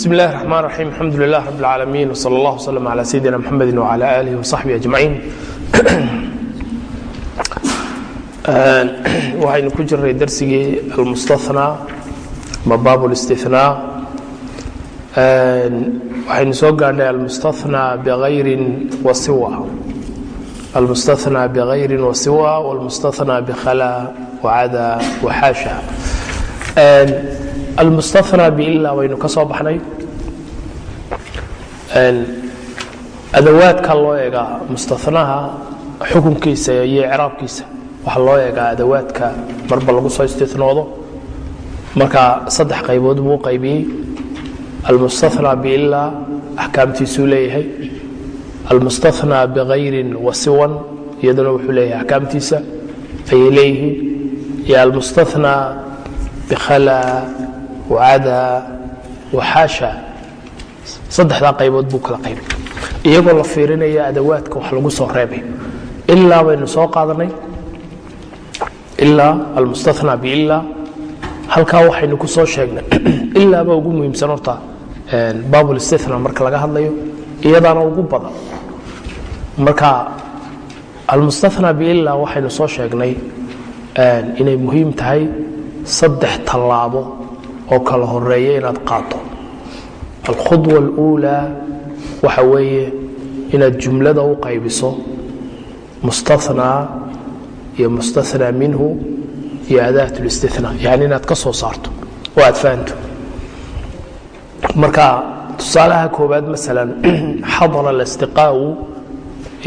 bismi اllahi الرحman الرaحيم alxamdu لlah rab اlعaalamiin wslى اllah وslm عlى sayidina mxamedi وعlى alih وصaxbihi أجmaعiin waxaynu ku jiray darsigii almustaثnى ma baab الاstiثnاء waxaynu soo gaadhnay almustaثnى bغayri wasiwa almustaثnى bغayri wasiwa wاlmustaثnى bkhlى وcada وxaasha almustanaa bila waynu ka soo baxnay. Adawaadka loo eegaa mustanaha xukunkiisa iyo craabkiisa waxaa loo eegaa adawaadka marba lagu soo istinoodo marka saddex qaybood buu qaybiyey. Almustanaa bila axkaamtiisuu leeyahay. Almustanaa bikayrin wasiwan iyaduna wuxuu leeyahay axkaamtiisa ayay leeyihiin. Iyo almustanaa bikhala wacadaa waxaasha saddexdaa qaybood buu kala qaybay iyagoo la fiirinaya adawaadka wax lagu soo reebay ilaa baynu soo qaadanay ilaa almustathnaa biilaa halkaa waxaynu ku soo sheegnay ilaaba ugu muhiimsan horta baabulistithna marka laga hadlayo iyadaana ugu badan marka almustathnaa biilaa waxaynu soo sheegnay inay muhiim tahay saddex tallaabo oo kala horeeya inaad qaato alkhudwa اluulaa waxa weeye inaad jumlada u qaybiso mustaثnaa iyo mustaثnaa minhu iyo adaat اlistinaa yani inaad ka soo saarto oo aad fahanto marka tusaalaha koobaad maala xadara اlastiqaau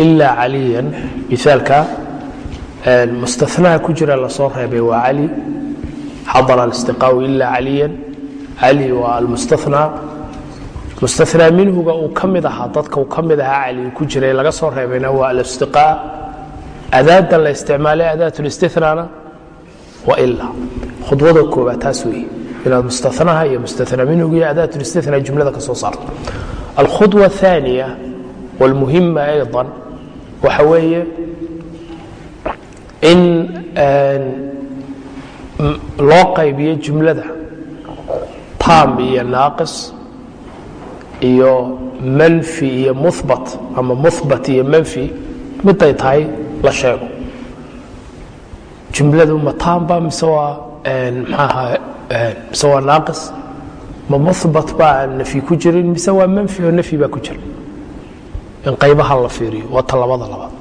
ila caliyan miaalka mustaثnaha ku jira lasoo reebay waa cali xadara alistiqaau ila caliyan cali waa almustaثnى mustaثnaa minhuga uu ka mid ahaa dadka uu ka mid ahaa cali ku jiray laga soo reebayna waa alistiqaa adaada la isticmaalay adaat اlistinana waa ila khudwada koobaad taas weeye inaad mustaثnaha iyo mustaثnaa minhuga iyo adaat اlistina jumlada ka soo saarto alkhudwa الثaaniya wاlmuhima ayضا waxa weeye in loo qaybiyo jumlada tam iyo naaqis iyo manfi iyo mubat ama mubat iyo manfi miday tahay la sheego. Jumladu ma taamba mise waa maxaaha mise waa naaqis ma mubat ba aan ku jirin mise waa manfi oo nafyi baa ku jira in qaybaha la fiiriyo waa talabada labaad.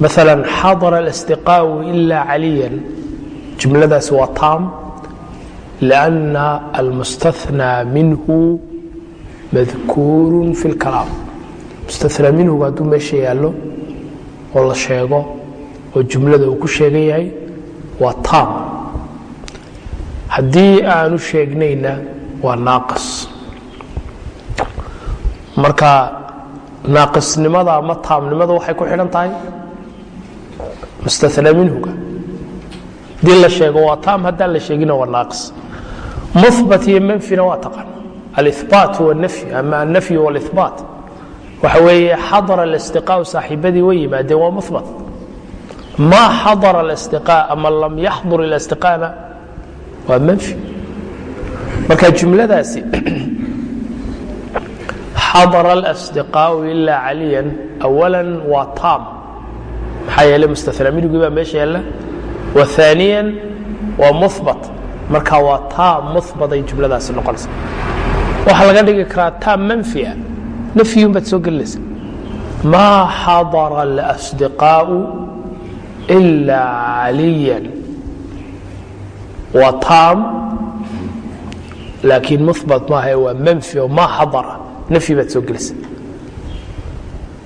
Maala xadara اlastiqaau ila caliyan jumladaas waa taam lanna almustahnaa minhu madkuuru fi lkalaam mustahnaa minhuga hadduu meesha yaallo oo la sheego oo jumlada uu ku sheegan yahay waa taam. Haddii aanu sheegnayna waa naaqas marka naaqisnimada ama taamnimada waxay ku xidhan tahay mustahnaa minhuga dii la sheego waa tam haddaan la sheegina waa naaqis. Mubat iyo manfina waa taqaan. Alibaat wanafy ama anafy walibaat waxa weeye xadara alistiqaau saaxiibadii way yimaadeen waa mubat ma xadara alistiqaa ama lam yaxdur ilastiqaama waa manfi marka jumladaasi xadara alsdiqaau ilaa caliyan awala waa taam. Maxaa yeele mustanaa minigii baa meesha yaalla وثaaniya waa muhbat marka waa taam muhbaday jumladaasi noqonaysa waxaa laga dhigi karaa taam manfia nafyun baad soo gelinaysa maa xadara اlasdiqاءu إila caliya waa taam laakiin muhbat maaha waa manfi oo maa xadara nafyi baad soo gelaysa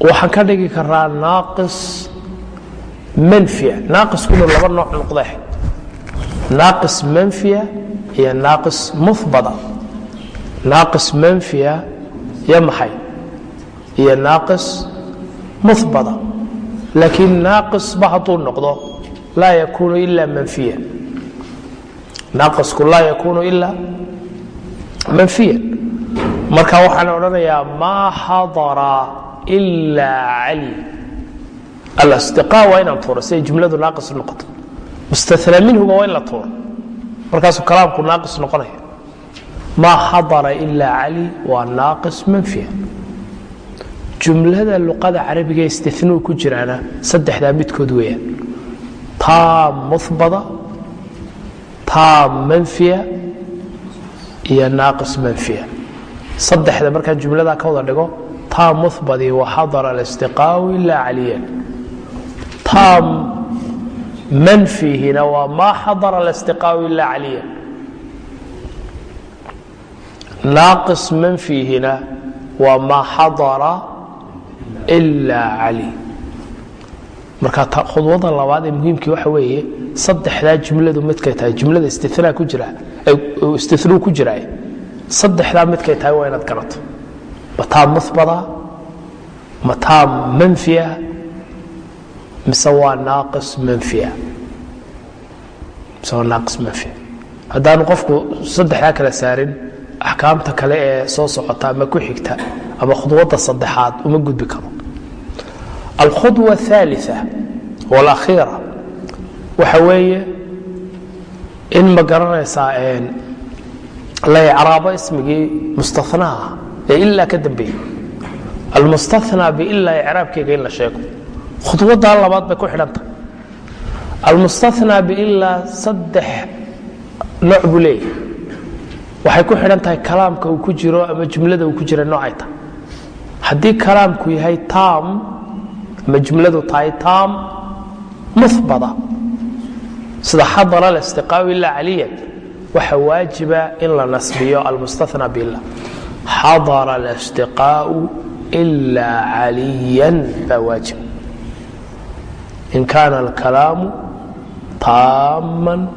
waxaan ka dhigi karaa naaqis manfia naaqiskuna laba nooc noqde naaqis manfia iyo naaqis muhbada naaqis manfia iyo maxay iyo naaqis muhbada laakiin naaqisba hadduu noqdo laa yakuunu ila manfiya naaqisku laa yakuunu ila manfiya marka waxaan odhanayaa maa xadara ila cali alastiqaa waa inaan tuuro si ay jumladu naaqis noqoto. Mustaثnaa minhuga waa in la tuuro. Markaasuu kalaamku naaqis noqonaya. Maa xadara ilaa cali waa naaqis manfiya jumlada luqada carabiga istinuu ku jiraana saddexdaa midkood weeyaan. Taam muhbada taam manfiya iyo naaqis manfiya saddexda markaan jumladaa ka wada dhigo taam muhbadii wa xadara alistiqaau ilaa caliyan taam manfihina waa maa xadara alistiqaau ilaa caliyan naaqis manfihina waa maa xadara ilaa cali marka khudwada labaad ee muhiimkii waxa weeye saddexdaa jumladu midkay tahay jumlada istinaa ku jira istinuu ku jiraay saddexdaa midkay tahay waa inaad garato mataa muhbada mataa manfiya mise waa naaqis manfia mise waa naaqis manfi haddaanu qofku saddexdaa kala saarin axkaamta kale ee soo socota ama ku xigta ama khudwadda saddexaad uma gudbi karo. Alkhudwa athaalia walakhiira waxa weeye in ma garanaysaa la icraabo ismigii mustanaaha ee ilaa ka dambeeyey almustanaa biilaa icraabkeyga in la sheego khudwaddaa labaad bay ku xidhantah. Almustanaa biilaa saddex nooc buu leeyahy waxay ku xidhan tahay kalaamka uu ku jiro ama jumlada uu ku jira noocay tahay haddii kalaamku yahay taam ama jumladu tahay taam muhbada sida xadara alistiqaau ilaa caliyan waxa waajiba in la nasbiyo almustanaa bilah xadara alistiqaau ilaa caliyan baa waajib in kaana alkalaamu taamman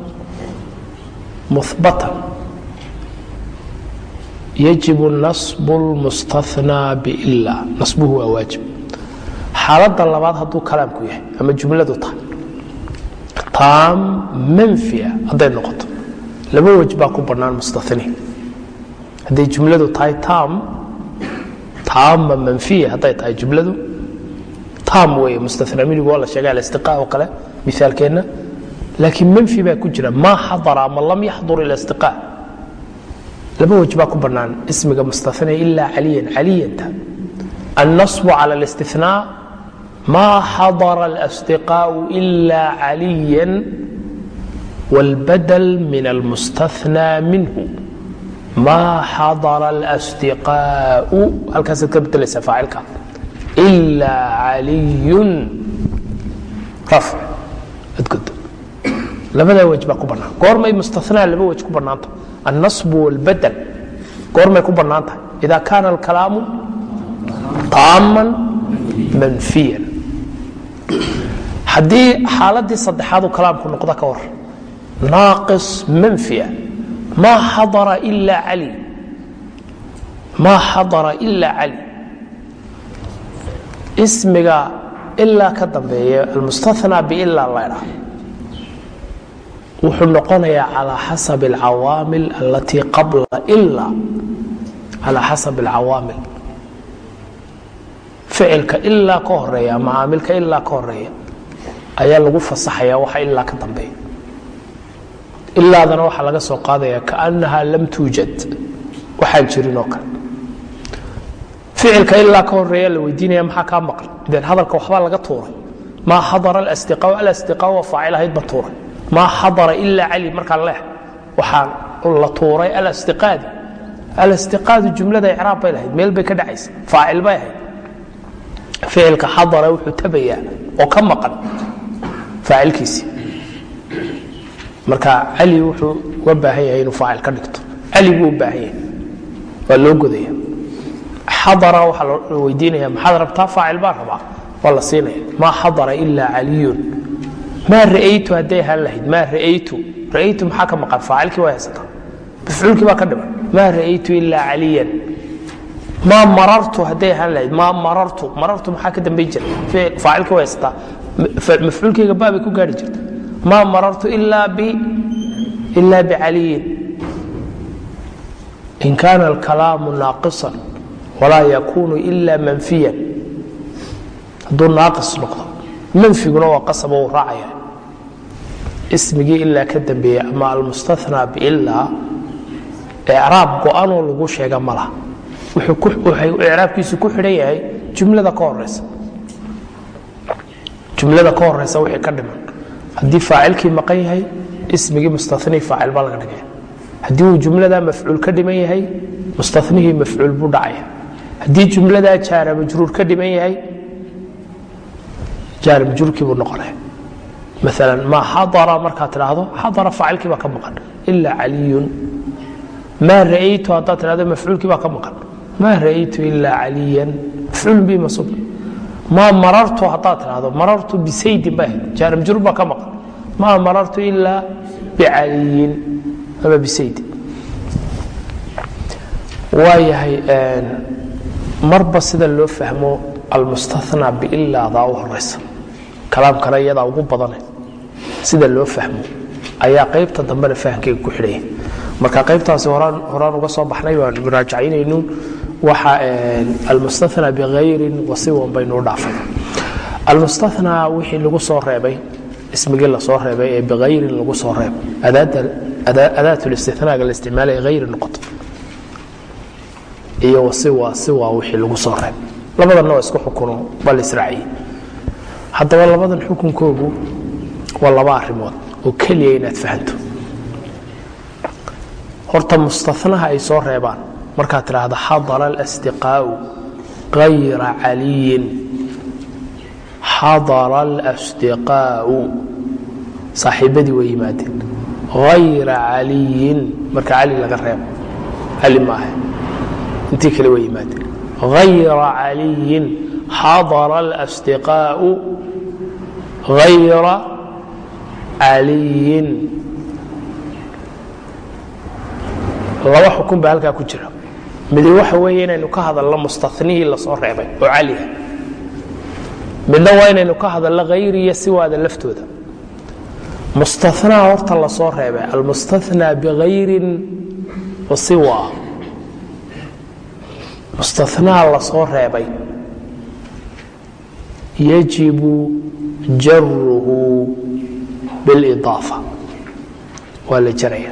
muhbatan yajib nasb lmustanaa bila nasbuhu waa waajib xaaladda labaad hadduu kalaamku yahay ama jumladu tahay taam manfia hadday noqoto laba wej baa ku bannaan mustaniin hadday jumladu tahay taam taama manfiya hadday tahay jumladu taam weeye mustanaa minigu waa la sheegay alistiqaa oo kale miaalkeenna laakiin manfi baa ku jira maa xadara ama lam yaxdur ilastiqaa laba wej baa ku bannaan ismiga mustanaa ilaa caliyan caliyanta النصب على الاستثناء ما حضر الاصدقاء إلا عليا والبدل من المستثنى منه ما حضر الأصدقاء هل كانت كتبت ليس فاعلك إلا علي رفع اتقد لبدا وجه ku banaan goormay mustathnaa laba waj ku bannaanta النصب والبدل goormay ku bannaanta إذا كان الكلام taama manfiyan haddii xaaladii saddexaadu kalaamku noqdo ka war naaqis manfiya maa xadara ilaa cali ismiga ilaa ka dambeeya almustathnaa biilaa laydha wuxuu noqonayaa calaa xasab alcawaamil alatii qabla ila calaa xasab alcawaamil ficilka ilaa ka horreeya ama caamilka ilaa ka horreeya ayaa lagu fasaxaya waxa ilaa ka dambeeya. Ilaadana waxaa laga soo qaadaya kaanaha lam tuujad. Waxaan jirin oo kale ficilka ilaa ka horreeya la weydiinaya maxaa kaa maqan den hadalka waxbaa laga tuuray? Maa xadara alastiqaa alastiqaa waa faacil ahayd ba tuuray. Maa xadara ilaa cali markaan leeh waxaan la tuuray alastiqaadi alastiqaadu jumlada icraab bay lahayd meel bay ka dhacaysa faacil bay ahayd. Ficilka xadara wuxuu tabayaa oo ka maqan faacilkiisii. Marka cali wuxuu uga baahan yahay inuu faacil ka dhigto. Cali buu u baahan yahay. Waa loo godaya xadara waxaa la weydiinaya maxaad rabtaa? Faacil baan rabaa. Waa la siinaya maa xadara ilaa caliyun. Maa ra'aytu hadday ahaan lahayd. Maa ra'aytu. Ra'aytu maxaa ka maqan? Faacilkii waa haysataa. Mafcuulkii baa ka dhiman. Maa ra'aytu ilaa caliyan. Maa marartu hadday ahaan lahayd. Maa marartu. Marartu maxaa ka dambayn jira faacilka waa haysataa. Mafcuulkayga baabay ku gaari jirta maa marartu ilaa bi ilaa bicaliyin in kaana alkalaamu naaqisan walaa yakunu ila manfiyan hadduu naaqis noqdo manfiguna waa qasaba uu raacaya ismigii ilaa ka dambeeya ama almustathnaa biilaa icraab go-anoo lagu sheega ma laha. Wuxuu ku xidhan yahay jumlada ka horeysa jumlada ka horeysa wixii ka dhiman. Haddii faacilkii maqan yahay ismigii mustanihii faacil baa laga dhigaya haddii uu jumladaa mafcuul ka dhiman yahay mustanihii mafcuul buu dhacaya haddii jumladaa jaara majruur ka dhiman yahay jaara majruurkii buu noqonaya maala ma xadara markaad tidhaahdo xadara faacilkii baa ka maqan. Ilaa caliyun. Maa ra'aytu haddaad tidhahdo mafcuulkii baa ka maqan. Maa ra'aytu ilaa caliyan. Mafcuulun bihi masuub maa marartu haddaad tidhahdo marartu bisaydin baa jaara majruur baa ka maqan. Maa marartu ilaa bicaliyin. Ama bisaydin. Waayahay marba sida loo fahmo almustanaa biilaadaa u horeysa kalaamkana iyadaa ugu badane sida loo fahmo ayaa qaybta dambena fahamkeyga ku xidhaya marka qaybtaasi horaan uga soo baxnay waan muraajacaynaynu waxa almustanaa bikayrin wasiwan baynu u dhaafay. Almustanaa wixii lagu soo reebay ismigii la soo reebay ee bikayrin lagu soo reebay adaatulistinaaga la isticmaalaya hayri noqoto iyo wasiwa siwa wixii lagu soo reebay labadanna waa isku xukuno waa la haddaba labadan xukunkoogu waa laba arimood oo keliya inaad fahanto. Horta mustanaha ay soo reebaan markaad tidhaahda xadara اlasdiqaau hayra caliyin. Xadara اlasdiqaau saaxiibadii way yimaadeen. Hayra caliyin. Marka cali laga reebo cali maaha intii kale way yimaadeen. Hayra caliyin xadara اlasdiqaau hayra caliyin. Laba xukun baa halkaa ku jira. Midi waxa weeye inaynu ka hadalno mustanihii la soo reebay oo caliah midna waa inaynu ka hadalno hayriya siwaada laftooda. Mustanaa horta la soo reebay almustanaa bikayrin wasiwa mustanaa la soo reebay. Yajibu jaruhu bilidaafa. Waa la jaraya.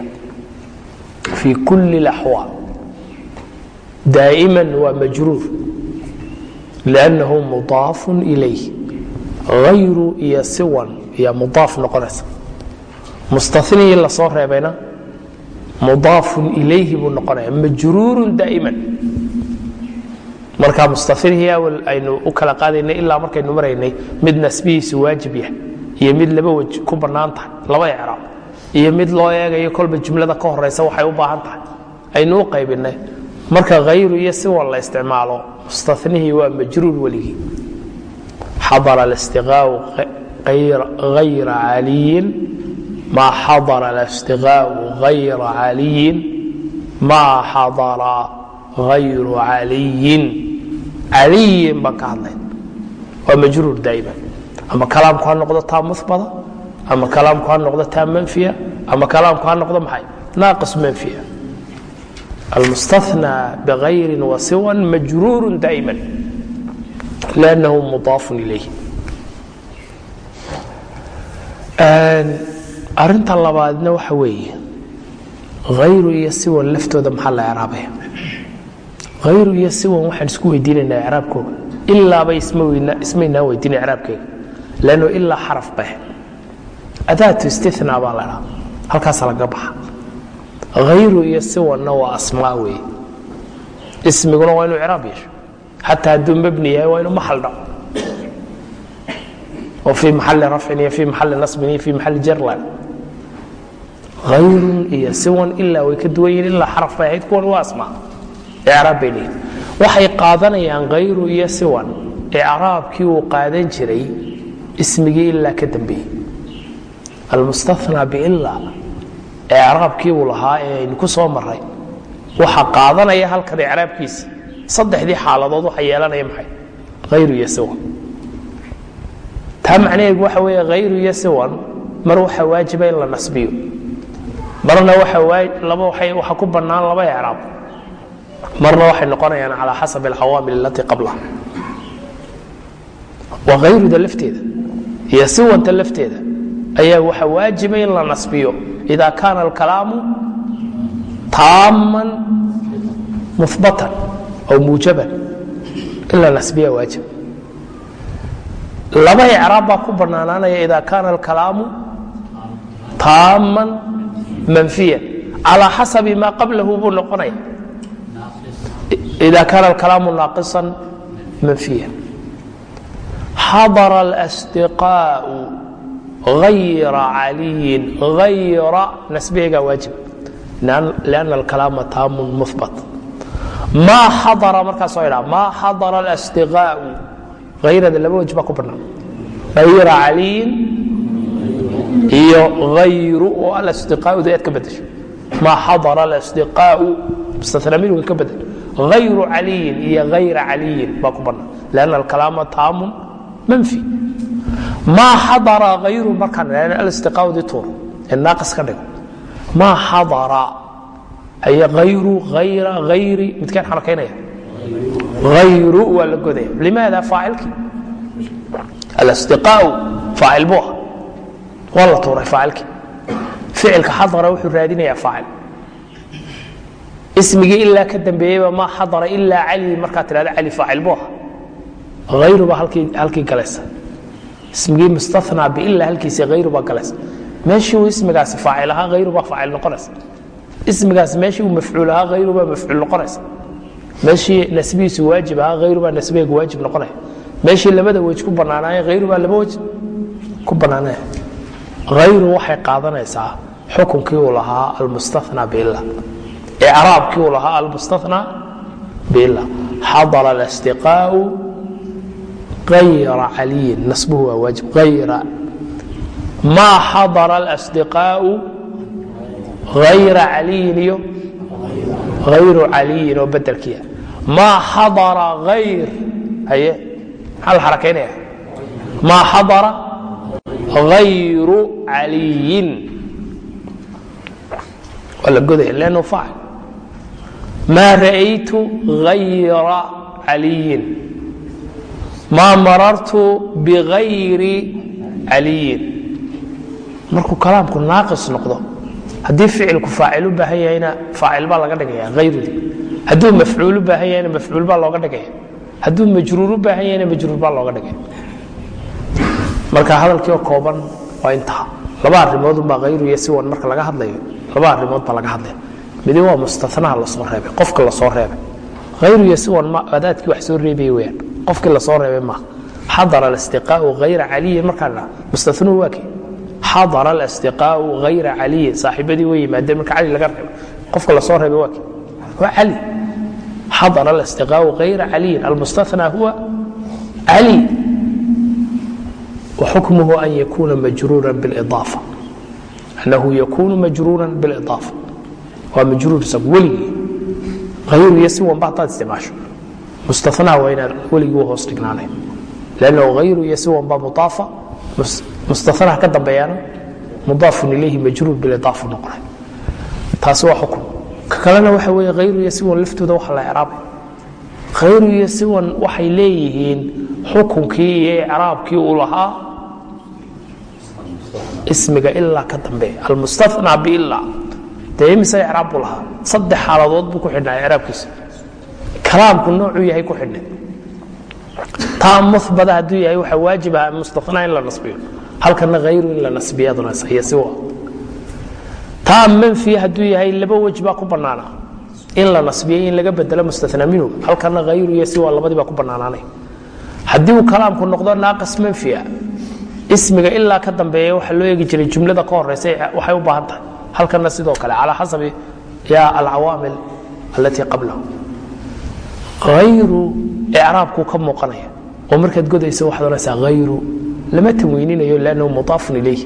Fii kulli axwaal daa'ima waa majruur. Lannahu mudaaf ilayh hayru iyo siwan ayaa mudaaf noqonaysa. Mustanihii la soo reebayna mudaafun ilayhi buu noqonaya. Majruuru daa'iman marka mustairyaawal aynu u kala qaadaynay ilaa markaynu maraynay mid nasbihiisu waajib yah iyo mid laba wej ku bannaan tahay laba icraab iyo mid loo eegayo kolba jumlada ka horaysa waxay u baahan tahay. Aynu u qaybinay. Marka hayru iyo siwan la isticmaalo mustanihii waa majruur weligii xadara listiqaau hayra caliyin. Maa xadara listiqaau hayra caliyin. Maa xadara ayru aliyin aliyin baan ka hadlayn waa majruur daa'iman ama kalaamku ha noqdo taa mubada ama kalaamku ha noqdo taa manfiya ama kalaamku ha noqdo maxay naaqis manfiya almustanaa biayri wasiwan majruuru daa'iman liannahu mudaafun ilayh arinta labaadna waxa weeye ayru iyo siwan laftooda maxaa la eraabaya hayru iyo siwan waxaan isku weydiinaynaa icraabkooga ilaaba ismaynaan weydiina icraabkeega lanno ilaa xaraf bah adaatu istina baa la dhaa halkaasa laga baxa hayru iyo siwanna waa asmaa weeye ismiguna waa inuu icraab yeesho xataa hadduu mabni yahay waa inuu maxal dhaco oo fii maxali rafcin iyo fii maxali nasbin iyo fii maxali jarlan hayrun iyo siwan ilaa way ka duwan yihiin ilaa xaraf bay ahayd kuwan waa asmaa icraab bay leeyihiin waxay qaadanayaan hayru iyo siwan icraabkii uu qaadan jiray ismigii ilaa ka dambeeyey. Almustanaa biila icraabkii uu lahaa ee aynu ku soo maray waxa qaadanaya halkan icraabkiisi saddexdii xaaladood waxa yeelanaya maxay? Hayru iyo siwan. Taa macnaheedu waxa weeye hayru iyo siwan mar waxa waajiba in la nasbiyo. Marna laba waxa ku bannaan laba icraab marna waxay noqonayaan calaa xasabi alcawaamil alatii qablaha waa hayruda lafteeda iyo siwanta lafteeda ayaa waxa waajiba in la nasbiyo ida kaana alkalaamu taamman muhbatan aw muujaban. In la nasbiya waajib. Laba icraab baa ku bannaanaanaya ida kaana alkalaamu taamman manfiyan calaa xasabi maa qablahu buu noqonaya ida kaana alkalaamu naaqisan manfiyan xadara اlasdiqaa'u غayra caliyin غayra nasbihigaa waajib لأن الكلام تام مثبت ما حضر markaasoo dha ما حضر الاsتiقاء غayrada laba wج ba ku banaan غayra عaliyin iyo غayru oo الاsتiقاءdu aad ka bedesho ما حضر الاsتiقاء mstثنى minga ka bedel ayru caliyin iyo ayra caliyin baa ku banaan lanna alkalaama taamun manfi maa xadara ayru markaan alistiqaawdi tuur ee naaqis ka dhig maa xadara ay ayru ayra ayri midkeen xarakaynaya ayru waa la godaya limaada faacilkii alistiqaau faacil buu ah waa la tuuray faacilkii ficilka xadara wuxuu raadinayaa faacil ismigii ilaa ka dambeeyeyba ma xadara ilaa cali markaa tidhahda cali faacil buu ah ayru baa halkii galaysa ismigii mustanaa biilaa halkiisi ayru baa galaysa meeshii uu ismigaasi faacil ahaa hayrubaa faacil noqonaysa. Ismigaasi meeshii uu mafcuul ahaa hayrubaa mafcuul noqonaysa. Meeshii nasbihiisu waajib ahaa hayrubaa nasbiheegu waajib noqonaya meeshii labada wej ku bannaanaaya hayrubaa laba wej ku bannaanaya hayru waxay qaadanaysaa xukunkii uu lahaa almustanaa biila icraabkii uu lahaa almustanaa biila xadara alastiqaau hayra caliyin nasbuhu waa waajib hayra ma xadara اlasdiqaau hayra caliyin iyo hayru caliyin oo bedelkiia ma xadara hayr haye maxaa la xarakaynaya ma xadara hayru caliyin waa la godaya lannu faacil ma ra'aytu hayra caliyin ma marartu bigayri caliyin markuu kalaamku naaqis noqdo haddii ficilku faacil u baahan yahayna faacil baa laga dhigaya hayrudii hadduu mafcuul u baahan yahayna mafcuul baa looga dhigaya hadduu majruur u baahan yahayna majruur baa looga dhigaya marka hadalkiioo kooban waa intaa laba arrimoodunbaa hayru iyo siwan marka laga hadlayo laba arrimood laga hadlaya midi waa mustanaha lasoo reebay qofka lasoo reebay hayru iyo siwan adaadkii wax soo reebaya weyaan qofkii lasoo reebay maaha xadara alistiqaau hayra caliyin markaan dhaa mustanuhu waa kee xadara alastiqaau hayra caliyin saaxiibadii way yimaadeen marka cali laga reebo qofka lasoo reebay waa kee waa cali xadara alastiqaau hayra caliyin almustanaa huwa cali وxukmuhu an yakuna majruura biاlidaafa annahu yakunu majruura biاlidaafa waa majruur isagu weligii. Hayru iyo si wanba haddaad isticmaasho. Mustanaa waa inaad weligii u hoos dhignaanayn lannahu hayru iyo si wanba mudaafa. Mustanaa ka dambeeyana mudaafun ilayhi majruur bilidaafa noqonay. Taasi waa xukm ka kalena waxa weeye hayru iyo siwan laftooda waxa la icraabay hayru iyo siwan waxay leeyihiin xukunkii iyo icraabkii uu lahaa ismiga ilaa ka dambeeya. Almustanaa biila dee imise icraab buu lahaa. Saddex xaaladood buu ku xidhnaa icraabkiisa. Kalaamku noocuu yahay ku xidhnay. Taa muhbada hadduu yahay waxaa waajib ah mustanaa in la nasbiyo halkana hayru in la nasbiyaduna iyo si taa manfiya hadduu yahay laba wej baa ku bannaana. In la nasbiyay in laga bedelo mustanaa minhu halkana hayru iyo siwa labadii ku bannaanaanay. Haddii uu kalaamku noqdo naaqis manfiya ismiga ilaa ka dambeeya waxaa loo eegi jiray jumlada ka horeysa waxay u baahan tahay halkana sidoo kale calaa xasabi ya alcawaamil alatii qablahu. Hayru icraabkuu ka muuqanaya oo markaad godaysa waxaad onaysaa hayru lama tanweyninayo lannahu mudaafun ilayh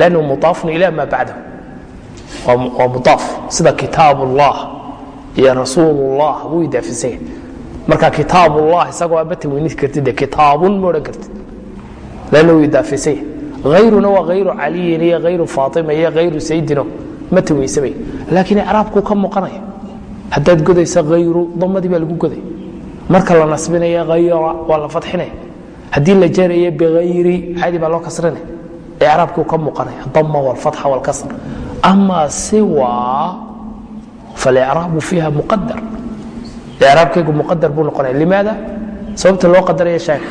lannahu mudaafun ila ma bacdahu. Waa mudaaf sida kitaab ullah iyo rasuulullah wuu idaafisanya marka kitaab ullah isagoo aama tanweynin kartid kitaabun ma odhan kartid. Lanna wuu hayruna waa hayru caliyin iyo hayru faatima iyo hayru saydino ma tanweysamay laakiin icraabkuu ka muuqanaya haddaad godaysa hayru damadii baa lagu goday marka la nasbinaya hayra waa la fadxinaya haddii la jaraya bihayri caadi baa loo kasrinaya icraabkuu ka muuqanaya dama walfatxa walkasr ama siwa falicraabu fiiha muqadar icraabkaygu muqadar buu noqonaya limaada sababta loo qadaraya shaak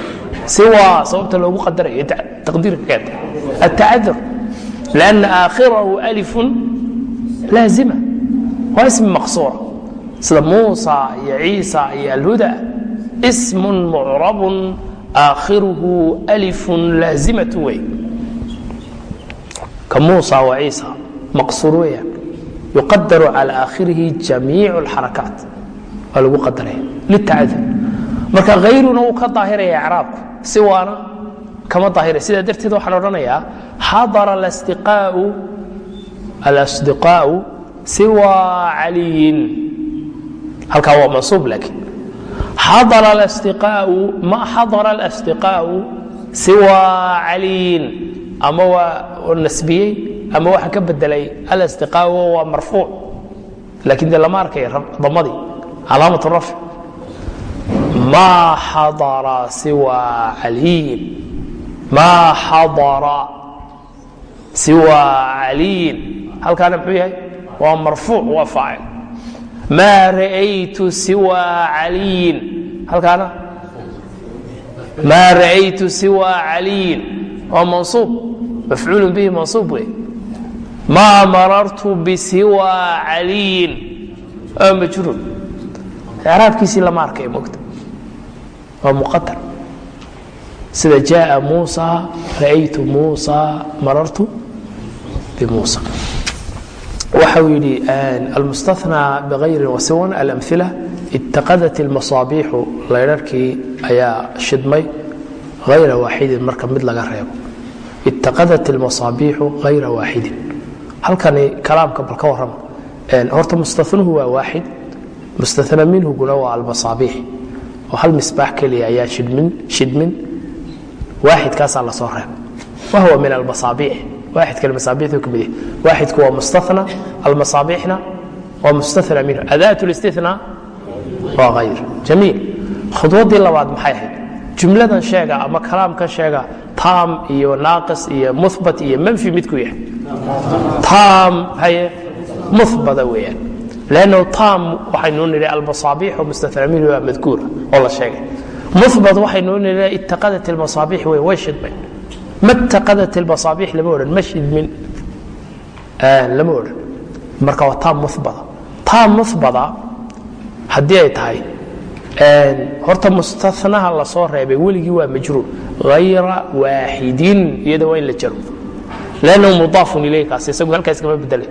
siwa sababta loogu qadarayo taqdiirka keenta atacadur lanna aakhirahu alifun laazima. Waa ismi maqsuura. Sida muusa iyo ciisa iyo alhuda. Ismun mucrabun aakhiruhu alifun laazimatu wey. Ka muusa wa ciisa maqsuur weeyaan yuqadaru cala aakhirihi jamiic اlxarakaat waa lagu qadaraya litacadur marka hayruna uu ka daahiraya icraabku si waana kama daahiraya. Sidaa darteed waxaan odhanayaa xadara alasdiqaa'u siwa caliyin. Halkaa waa mansuub laakiin. Xadara alasdiqaa'u ma xadara alasdiqaa'u siwa caliyin. Ama waa nasbiyey ama waxa ka bedelay alasdiqaa'u waa marfuuc. Laakiin dee lama arkaya damadii calaamat rafc ma xadara siwa caliyin ma xadara siwa caliyin halkaana muxuu yahay waa marfuuc waa faacil maa ra'aytu siwa caliyin halkaana maa ra'aytu siwa caliyin waa mansuub mafcuul bihi mansuub wey maa marartu bisiwa caliyin waa majruur icraabkiisii lama arkay mogta waa muqadar sida jaaa muusa raaytu muusa marartu bimuusa waxau yidhi almustanaa bikayri wasiwan alamila itaqadat ilmasaabiixu laydharkii ayaa shidmay hayra waaxidin marka mid laga reebo. Itaqadat ilmasaabiixu hayra waaxidin. Halkani kalaamka bal ka horta mustanuhu waa waaxid mustana minhuguna waa almasaabiix oo hal misbaax keliya ayaa idmin shidmin. Waaxidkaasaa la soo reeba wahuwa min almasaabiic waaidka masaabiiu ka mid waaxidku waa mustana almasaabiixna waa mustana minhu adaat listina waa hayr jamiil. Khudwaddii labaad maxay ahayd? Jumladan sheega ama kalaamkan sheega taam iyo naaqis iyo muhbat iyo manfi midku yahay. Taam haye muhbata weeyaan lannu tam waxaynuu nidhi almasaabiixu mustaframin waa madkuura oo la sheegay muhbat waxaynuu nidhi itaqadat ilmasaabiix wey way shidmay ma itaqadat ilmasaabiix lama odhan ma shidmin lama odhan marka waa tam muhbata tam muhbata haddii ay tahay horta mustanaha la reebay weligii waa majruur hayra waaxidin iyada waa in la jaro lannahu mudaafun ilaykaas isagu halkaas kama bedele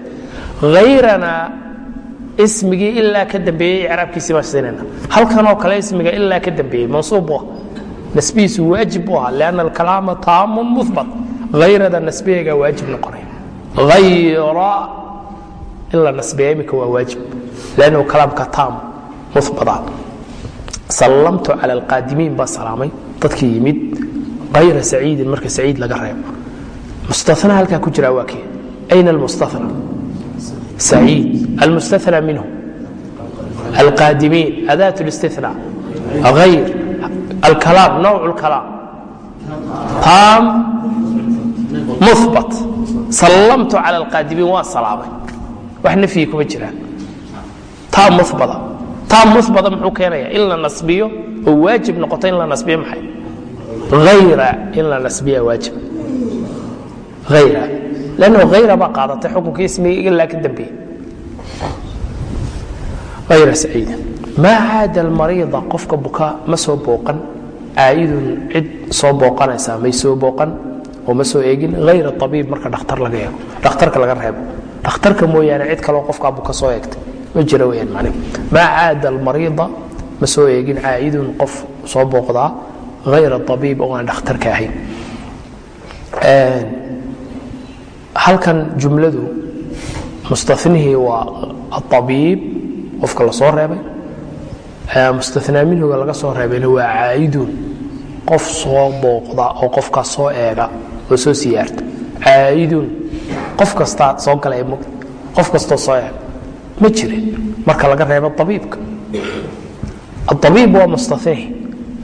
ayrana ismigii ilaa ka dambeeyey icraabkiisii baan siinayna halkanoo kale ismiga ilaa ka dambeeyey mansuub bu ah. Nasbihiisu waajib bu ahaa lianna alkalaama taamun muhbat hayrada nasbiheegaa waajib noqonaya. Hayra in nasbiya imika waa waajib lannahu kalaamka taam muhbata sallamtu cala alqaadimiin baa salaamay dadkii yimid. Hayra saciidin marka saciid laga reebo. Mustana halkaa ku jiraa waa kee? Ayna almustana saciid almustana minhu alqaadimiin adaat اlistina hayr alkalaam nawc اlkalaam taam muhbat sallamtu cala alqaadimiin waa salaamay wax nafyi kuma jiraan taam muhbada taam muhbada muxuu keenaya in la nasbiyo oo waajib noqoto in la nasbiyo maxay hayra in la nasbiya waajib hayra lannahu hayra baa qaadatay xukunkii ismiga ilaa ka dambeeyey hayra saciida maa caada almariida qofka buka ma soo booqan caa'idun cid soo booqanaysaa may soo booqan oo ma soo eegin hayra abiib marka dhakhtar laga eego dhakhtarka laga reebo dhakhtarka mooyaane cid kaloo qofkaa buka soo eegtay ma jira weyaan macnihi maa caada almariida ma soo eegin caa'idun qof soo booqdaa hayra abiib oo aan dhakhtarka ahayn halkan jumladu mustanihii waa aabiib qofka la reebay. Mustanaa minhuga laga soo reebayna waa caa'idun qof soo booqda oo qofkaas soo eega oo soo siyaarta. Caa'idun qof kastaa soo galay mog qof kastoo soo eega ma jirin marka laga reebo abiibka aabiib waa mustanihi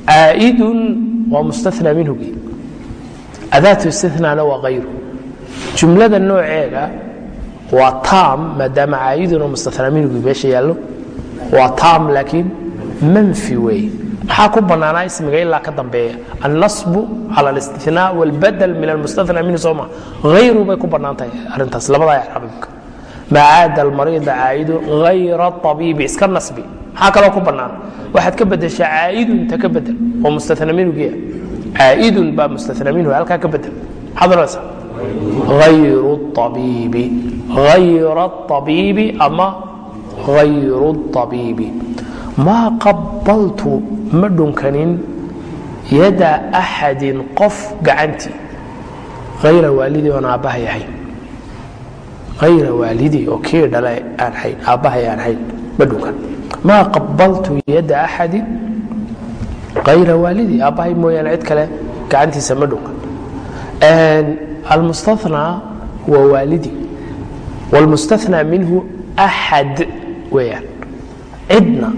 caa'idun waa mustanaa minhugii adaatu istinaana waa hayru jumlada nooceega waa taam maadaama caa'idun minhu meesha yaallo waa taam laakiin manfi weeye maxaa ku bannaanaa ismiga ilaa ka dambeeya? Annasbu cala alistinaa walbadel min almustanaa minhu sooma hayru bay ku bannaan tahay arrintaas labadaa icraabimka maa caada almariida caa'idu hayra abiibi iska nasbi. Maxaa kaloo ku bannaan? Waxaad ka bedeshaa caa'idun ta ka bedel oo mustanaa minhugiia caa'idun baa mustanaa minhu halkaa ka bedel maxaad odhanaysaa hayru abiibi hayra abiibi ama hayru abiibi maa qabaltu ma dhunkanin yada axadin qof gacantii hayra waalidii oon aabbahay ahayn hayra waalidii oo kii dhale aan hayn aabbahay aan hayn ma dhunkan maa qabaltu yada axadin hayra waalidii aabbahay mooyaane almustanaa waa waalidii wاlmustanaa minhu axad weeyaan. Cidna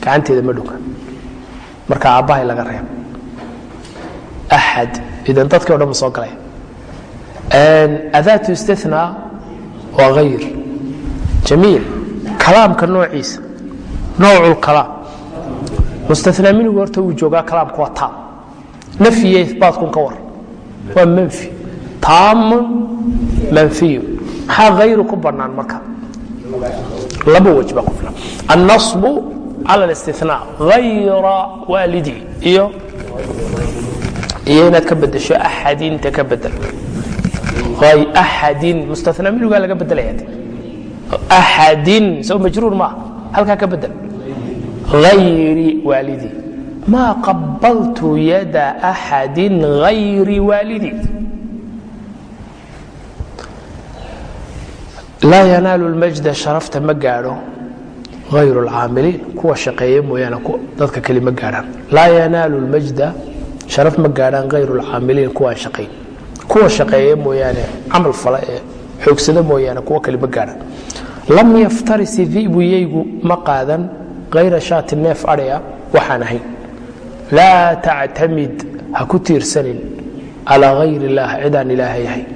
gacanteeda ma dhunkan marka aabbahay laga reebo. Axad idan dadkii o dhan ma soo galay. Adaatu istinaa waa hayr jamiil kalaamka noociisa noocu mustanaa minhu horta wuu joogaa kalaamka waa nafyiyo ibaatkun ka war waa manfi. Taamun manfiyu maxaa hayru ku bannaan marka? Laba wej baa ku filan. Annasbu cala اlistinaa hayra waalidii iyo? Iyo inaad ka bedesho axadinta ka bedel axadin. Mustanaa minugaa laga bedelaya axadin. Saw majruur maaha halkaa ka bedel hayri waalidii maa qabaltu yada axadin hayri waalidii laa yanaalu lmajda sharafta ma gaadho. Hayru lcaamiliin kuwa shaqeeye mooyaane dadka keli ma gaadhaan. Laa yanaalu lmajda sharaf ma gaadhaan. Hayru lcaamiliin kuwaan shaqayn kuwa shaqeeye mooyaane camal fala ee xoogsada mooyaane kuwa keli ma gaadhaan. Lam yaftarisi dibu yeygu ma qaadan. Hayra shaati neef adhaya waxaan ahayn laa tactamid ha ku tiirsanin calaa hayr illaah cidaan ilaahay ahayn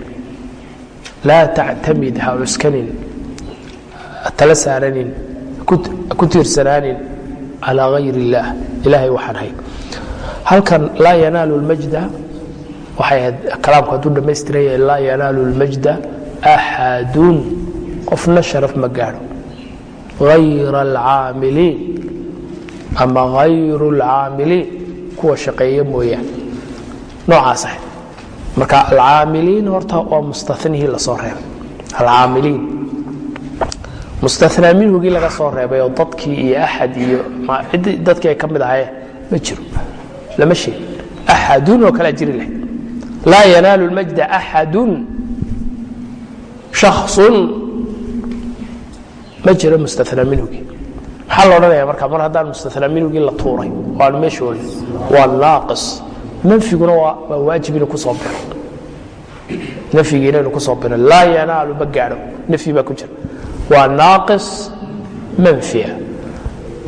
laa tactamid ha cuskanin tala saaranin ku tiirsanaanin calaa hayr illaah ilaahay waxaan ahayn halkan laa yanaalu lmajda waxay ahayd kalaamku hadduu dhammaystiran laa yanaalu lmajda axadun qofna sharaf ma gaadho. Hayra alcaamiliin ama hayru alcaamiliin kuwa shaqeeye mooyaan noocaas ahayd marka alcaamiliin horta waa mustanihii la soo reebay. Alcaamiliin. Mustanaa minhugii laga soo reebay oo dadkii iyo axad iyo dadkii ay ka mid ahayeen ma jiro lama sheegin. Axadun oo kalea jiri lahayd. Laa yanaalu lmajda axadun shaksun ma jiro mustanaa minhugii maxaa la odhanaya marka? Mar haddaan mustanaa minhugii la tuuray oo meesha olin waa naaqis. Manfiguna waa waajib inuu ku soo biro. Nafyigiina inuu ku soo biro. Laa yanaalu ma gaadho. Nafyi baa ku jira. Waa naaqis manfiya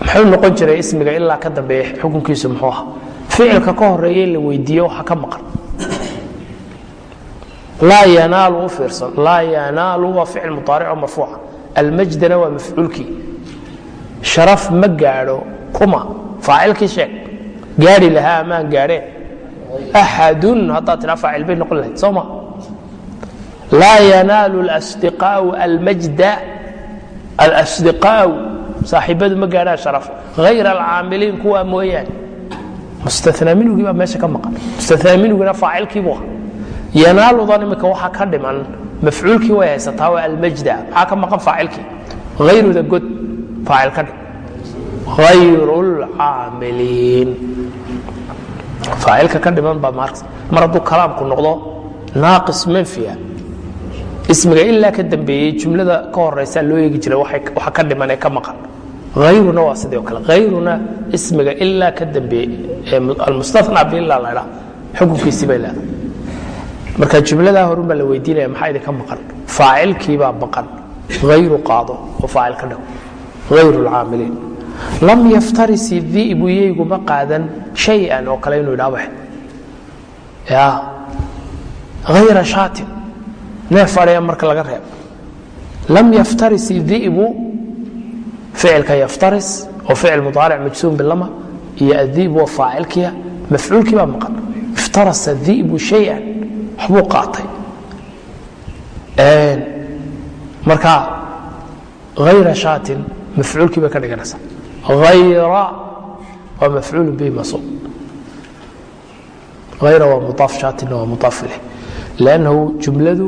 muxuu noqon jiray ismiga ilaa ka dambeeya xukunkiisu muxuu aha ficilka ka horreeya in la weydiiyo waxa ka maqan. Laa yanaalu u fiirsan. Laa yanaalu waa ficil muaarico marfuuca almajdana waa mafcuulkii sharaf ma gaadho kuma faacilkii sheeg gaari lahaa amaan gaadheen axadun haddaad tidhaa faacil bay noqon lahayd soo ma. Laa yanaalu اlasdiqaau almajda. Alasdiqaau saaxiibadu ma gaadhaan sharaf. Hayra alcaamiliin kuwaa mooyaane. Mustanaa minugii baa meesha ka maqan. Mustanaa minugina faacilkii buu aha yanaaludan imika waxaa ka dhiman mafcuulkii way haysataa waa almajda. Maxaa ka maqan faacilkii? Hayruda god faacil ka hayru qaado oo faacil ka dhigo hayru lcaamiliin lam yaftarisi di'bu yeygu ma qaadan shay-an oo kale inuu idhaaba ya. Hayra shaatin. Neef adhaya marka laga reebo. Lam yaftaris idi'bu ficilka yaftaris oo ficil mudaaric majsuum bilama iyo adi'bu oo faacilkiya mafcuulkii baa maqan. Iftarasa di'bu shayan waxbuu qaatay. Marka hayra shaatin mafcuulkii bay ka dhiganaysaa hayra waa mafcuul bihi masuub hayra waa mudaaf shaatinna waa mudaaf ileh lannahu jumladu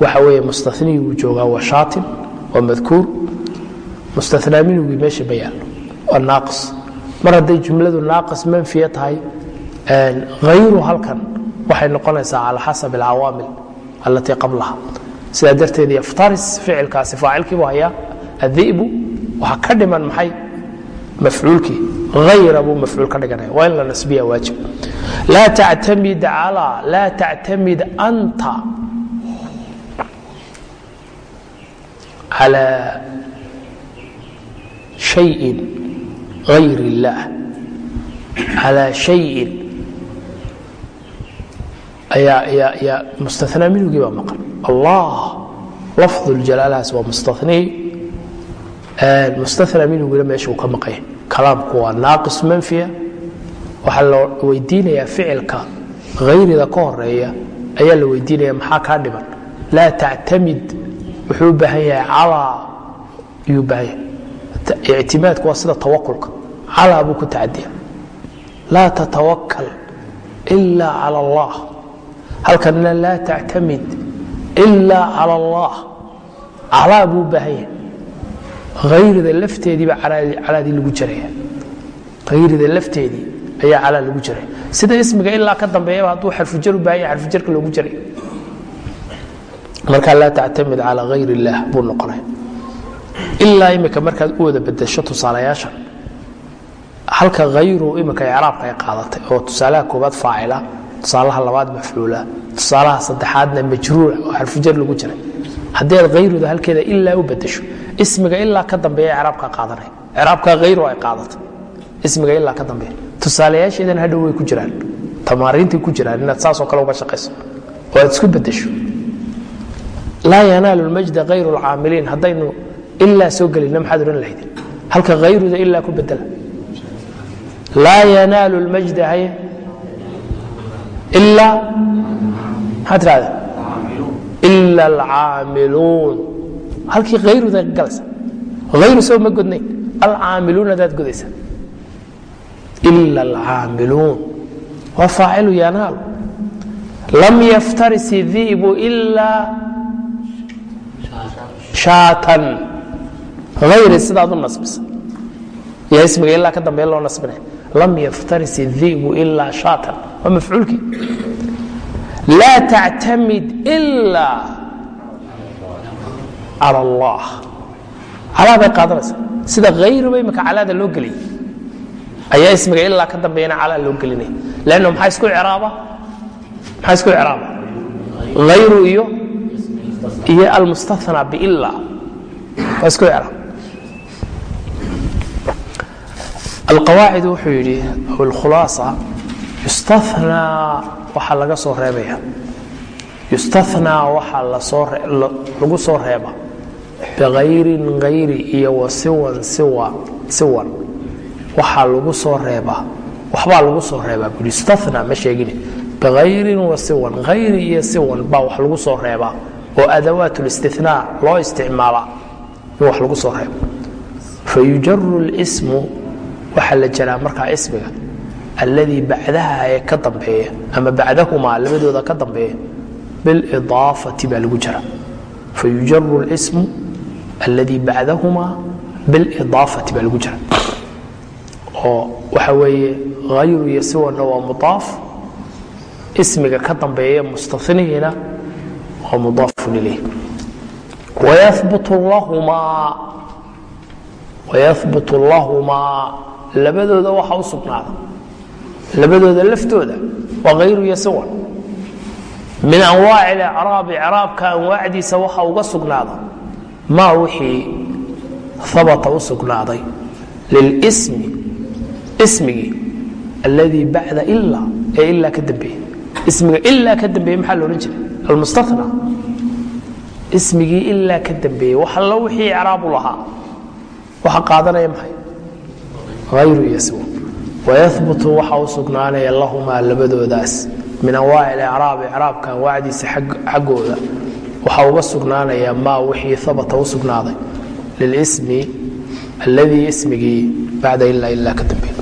waxa weeye mustaniguu joogaa waa shaatin waa madkuur mustanaa minugii meesha ma yaallo waa naaqis mar hadday jumladu naaqis manfiya tahay hayru halkan waxay noqonaysaa cala xasab alcawaamil allatii qablaha sidaa darteed yaftaris ficilkaasi faacilkiibu hayaa adibu waa ka dhiman maxay mafcuulkii ayra buu mafcuul ka dhiganaya waa in la nasbiya waajib laa tactamid calaa laa tactamid anta calaa shayin ayr illaah calaa shayin ayaa ayaa ayaa mustanaa minigii baa maqan allah lafdu ljalaalahaas waa mustanii mustanaa minugina meesha uu ka maqanya kalaamku waa naaqis manfiya waxaa la weydiinayaa ficilka hayrida ka horreeya ayaa la weydiinaya maxaa kaa dhiman? Laa tactamid wuxuu baahan yahay calaa. Ayuu baahan yahay. Ictimaadku waa sida tawakulka. Calaa buu ku tacadiya laa tatawakal ila cala allah. Halkanna laa tactamid ila cala allah. Calaa buu baahan yahay hayrida lafteediiba calaadii lagu jaraya. Hayrida lafteedii ayaa calaa lagu jaraya sida ismiga ilaa ka dambeeyaba hadduu xarfujar u baahan yahay xarfujarka loogu jaray. Markaa laa tactamid calى hayr اllah buu noqonaya ilaa imika markaad u wada bedesho tusaalayaashan halka hayru imika icraabka ay qaadatay oo tusaalaha koobaad faacila tusaalaha labaad mafcuula tusaalaha saddexaadna majruura oo xarfujar lagu jiray haddii aad hayruda halkeeda ilaa u bedesho ismiga ilaa ka dambeeya icraabka qaadanaya icraabka hayru ay qaadatay ismiga ilaa ka dambeeya. Tusaalayaasheedan hadhow way ku jiraan tamaariintay ku jiraan inaad saasoo kale uga shaqayso oo aad isku bedesho laa yanaalu lmajda hayru lcaamiliin haddaynu ilaa soo gelina maxaad odhan lahayd halka hayruda ilaa ku bedela laa yanaalu lmajda haye ilaa maxaad tirahda ila alcaamiluun halkii hayruda galaysa hayru soo ma godnayn alcaamiluun adaad godaysa ila alcaamiluun waa faacilu yanaalu lam yaftaris idi'bu ilaa haatan ayri sidaad u nasbisa iyo ismiga ilaa ka dambeya loo nasbinay lam yaftaris idi'bu ilaa shaatan waa mafcuulkii laa tactamid ilaa cala allah calaaday qaadanaysa sida hayruba imaka calaada loo gelay ayaa ismiga ilaa ka dambeeyana calaa loo gelinaya lanno maxaa isku ciraaba maxaa isku ciraaba hayru iyo iyo almustahnaa biila waa isku ciraab alqawaacidu wuxuu yidhi aw alkhulaasa yustahnaa waxaa laga soo reebaya. Yustahnaa waxaa lagu soo reeba. Bikayrin hayri iyo wa siwan waxaa lagu soo reebaa waxbaa lagu soo reebaa bui yustahnaa ma sheegine bikayrin wa siwan. Hayri iyo siwan baa wax lagu soo reebaa oo adawaat اlistinaa loo isticmaala in wax lagu soo reebo fayujaru اlsmu waxaa la jaraa markaa ismiga alladii bacdaha ee ka dambeeya ama bacdahumaa labadooda ka dambeeya bilidaafati baa lagu jara fayujaru اlsmu alladii bacdahumaa bilidaafati baa lagu jara oo waxa weeye hayru iyo waa mudaaf ismiga ka dambeeya mustanihiina waa mudaafun ilayh. Wayahbut lahumaa labadooda waxa u sugnaada labadooda laftooda waa hayru yasawan min anwaaci lcraabi craabka anwaacdiisa waxa uga sugnaaday maa wixii abata u sugnaaday. Lilsmi ismigii alladii bacda ila ee ilaa ka dambeeye ismiga ilaa ka dambeeye maxaa loodhan jiray? Almustana ismigii ilaa ka dambeeye wax allo wixii icraabu lahaa waxa qaadanaya maxay? Hayru yasawan wayahbutu waxa u sugnaanaya lahumaa labadoodaas min anwaaci icraab icraabka anwaacdiisa xaggooda waxaa uga sugnaanaya maa wixii abata u sugnaaday lilismi alladii ismigii bacda ilaa ilaa ka dambeey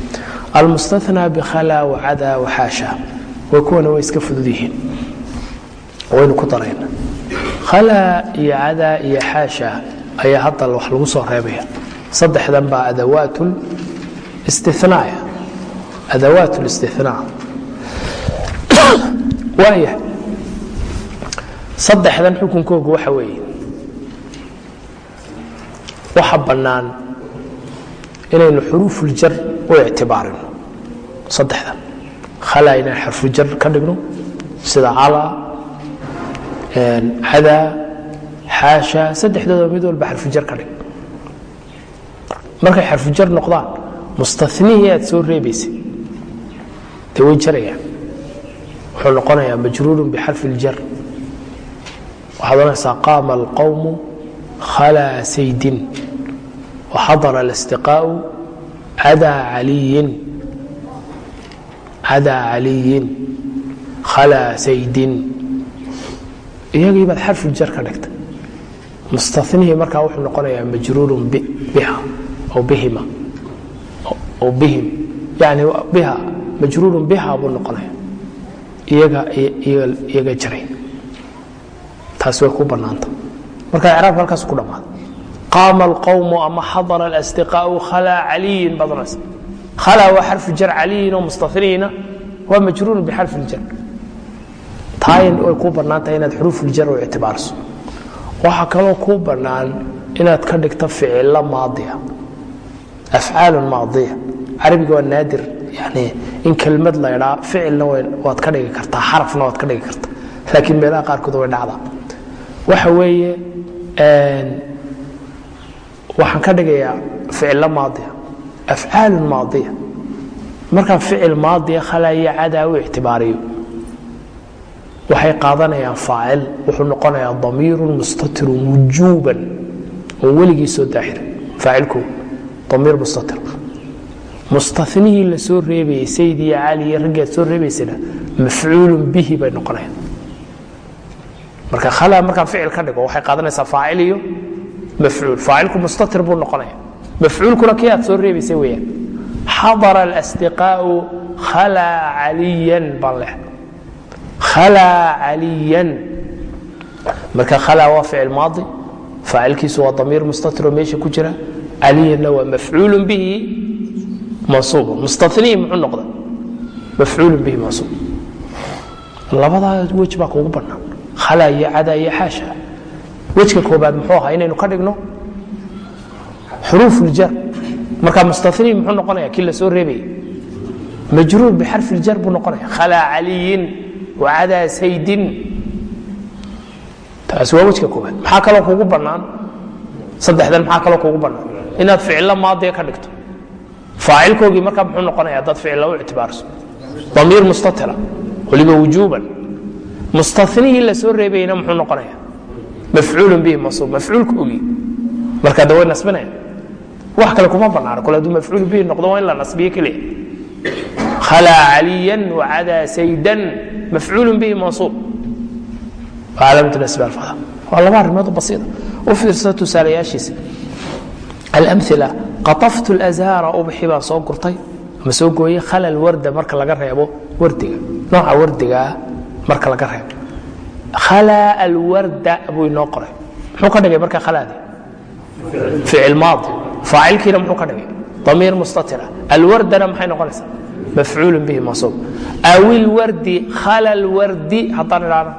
almustanaa bikhala wacada waxaasha way kuwana way iska fudud yihiin waynu ku darayna khala iyo cada iyo xaasha ayaa hadda wax lagu soo reebaya saddexdan baa adawaat istinaaya adawaat listinaa waaya saddexdan xukunkoogu waxa weeye waxa bannaan inaynu xuruufuljar u ictibaarino saddexdan khala inaan xarfujar ka dhigno sida cala cadaa xaasha saddexdooda mid walba xarfujar ka dhig markay xarfujar noqdaan mustanihii aad soo reebaysay dee way jarayaan wuxuu noqonayaa majruurun bixarfi iljar waxaad ohanaysaa qaama alqawmu khalaa saydin waxadara alistiqaa'u cadaa caliyin cadaa caliyin khalaa saydin iyagii baad xarfuljar ka dhigtay mustanihii markaa wuxuu noqonayaa majruurun biha aw bihima aw bihim yani biha majruurun biha buu noqonaya iyaga jaray taasi way ku bannaanta marka icraabka halkaas ku dhammaada qaama alqawmu ama xadara alastiqaa'u khalaa caliyin baad onaysa khalaa waa xarfu jar caliyin oo mustafiriina waa majruurun bixarfi iljar taayin way ku bannaan tahay inaad xuruufuljar u ictibaarso. Waxaa kaloo kuu bannaan inaad ka dhigto ficilo maadiya afcaalun maadiya. Carabiga waa naadir yani in kelmad la ydhaa ficilna waad ka dhigi kartaa xarafna waad ka dhigi kartaa. Laakiin meelaha qaarkood way dhacdaa. Waxa weeye waxaan ka dhigayaa ficilo maadiya afcaalun maadiya. Markaan ficil maadiya khalaya cadaa u ictibaariyo. Waxay qaadanayaan faacil wuxuu noqonayaa damiirun mustatirun wujuuban oo weligii soo daaxir faacilku damiir mustatir mustanihii la soo reebayey sayd iyo cali iyo raggaad soo reebaysana mafcuulun bihi bay noqonayaan marka khala markaan ficil ka dhigo waxay qaadanaysaa faacil iyo mafcuul faacilku mustatir buu noqonaya mafcuulkuna kii aad soo reebaysay weeyaan xadara alastiqaa'u khalaa caliyan baan leh khalaa caliyan marka khalaa waa ficil maadi faacilkiisu waa damiir mustatiroo meesha ku jira caliyanna waa mafcuulun bihi mansuub mustanihii muxuu noqda mafcuulun bihi mansuub labadaa wej baa kugu bannaan. Khalaa iyo cadaa iyo xaasha. Wejka koobaad muxuu ahaa inaynu ka dhigno? Xuruufuljar marka mustanihii muxuu noqonaya kii la reebayay majruur bixarfi iljar buu noqonaya khalaa caliyin wacadaa saydin. Taasi waa wejka koobaad. Maxaa kaloo kugu bannaan? Saddexdan maxaa kaloo kugu bannaan? Inaad ficilo maadiya ka dhigto faacilkoogii markaa muxuu noqonaya haddaad ficilla u ictibaarso damiir mustatira waliba wujuuban mustanihii la soo reebayeyna muxuu noqonaya mafcuulun bihi mansuub mafcuulkoogii marka da way nasbinaya wax kale kuma bannaana kole hadduu mafcuul bihi noqdo waa in la nasbiye keliya khalaa caliyan wacadaa saydan mafcuulun bihi mansuub calaamatu nasbi alfada waa laba arrimood basiida u fiirsada tusaalayaashiisa alamila qaطaftu اlazhaara ubxi baan soo gurtay. Ama soo gooyey khala warda marka laga reebo wardiga. Nooca wardigaa marka laga reebo. Khalaa alwarda buu inoo qoray. Muxuu ka dhigay marka khalaadii ficil maadi. Faacilkiina muxuu ka dhigay? Damiir mustatira. Alwardana maxay noqonaysaa? Mafcuul bihi mansuub aw ilwardi khala lwardi haddaan idhaahno.